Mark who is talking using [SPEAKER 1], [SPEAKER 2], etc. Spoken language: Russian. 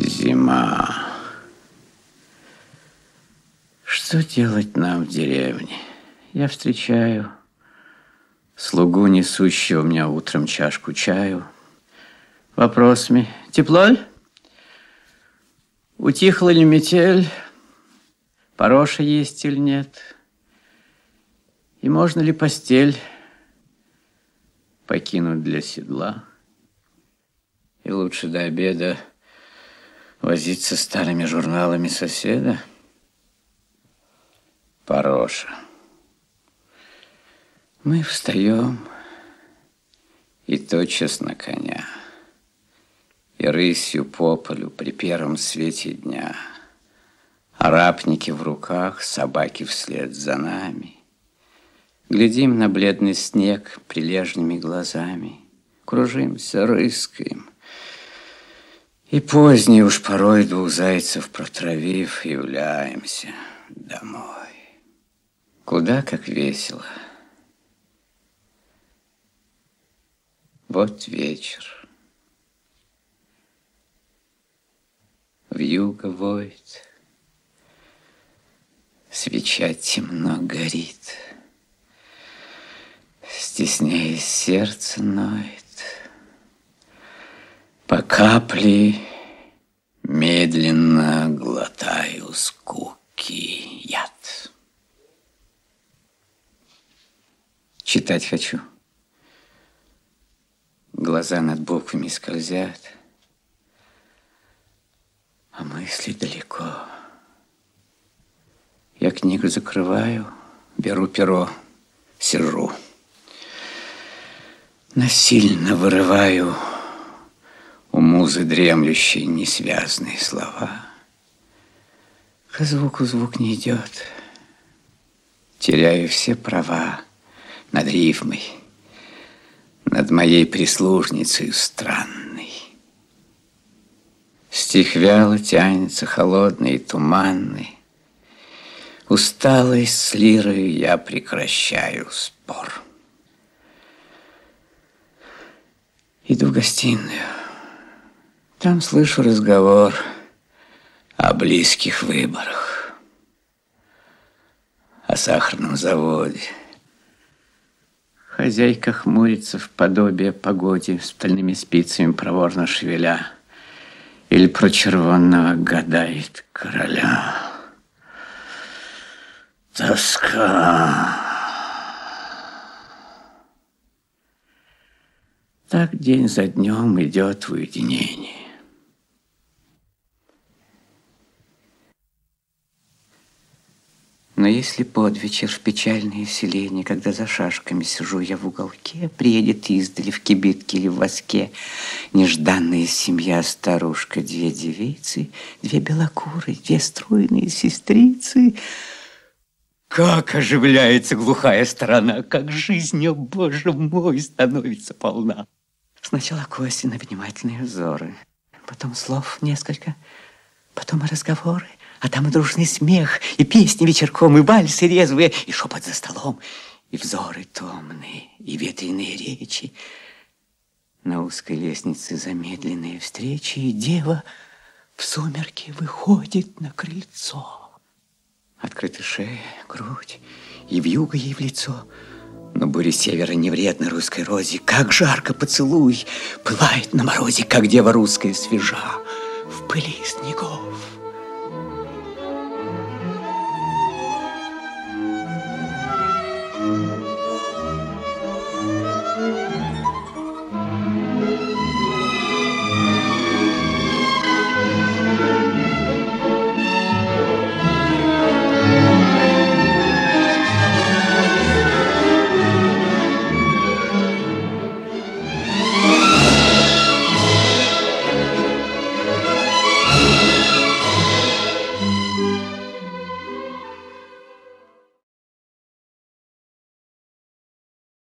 [SPEAKER 1] Зима. Что делать нам в деревне? Я встречаю слугу, несущего меня утром чашку чаю. Вопросами. Тепло ли? Утихла ли метель? Пороша есть или нет? И можно ли постель покинуть для седла? И лучше до обеда возиться старыми журналами соседа? Пороша. Мы встаем, и тотчас на коня, И рысью по полю при первом свете дня, Арапники в руках, собаки вслед за нами. Глядим на бледный снег прилежными глазами, Кружимся, рыскаем. И поздний уж порой двух зайцев протравив, Являемся домой. Куда как весело. Вот вечер. Вьюга воет. Свеча темно горит. Стесняясь, сердце ноет. По капле медленно глотаю скуки яд. Читать хочу. Глаза над буквами скользят, а мысли далеко. Я книгу закрываю, беру перо, сижу. Насильно вырываю у музы дремлющие несвязные слова. К звуку звук не идет. Теряю все права над рифмой над моей прислужницей странной. Стих вяло тянется, холодный и туманный. Усталый с лирой я прекращаю спор. Иду в гостиную. Там слышу разговор о близких выборах, о сахарном заводе, Хозяйка хмурится в подобие погоде, стальными спицами проворно шевеля, или про червонного гадает короля. Тоска. Так день за днем идет в уединении. Но если под вечер в печальное селение, когда за шашками сижу я в уголке, приедет издали в кибитке или в воске нежданная семья, старушка, две девицы, две белокуры, две струйные сестрицы, как оживляется глухая сторона, как жизнь, о боже мой, становится полна. Сначала Костина внимательные взоры, потом слов несколько, потом разговоры, а там и дружный смех, и песни вечерком, и вальсы резвые, и шепот за столом, и взоры томные, и ветреные речи. На узкой лестнице замедленные встречи, и дева в сумерки выходит на крыльцо. Открыта шея, грудь, и вьюга ей в лицо. Но буря севера не вредна русской розе. Как жарко поцелуй, пылает на морозе, как дева русская свежа в пыли снегов.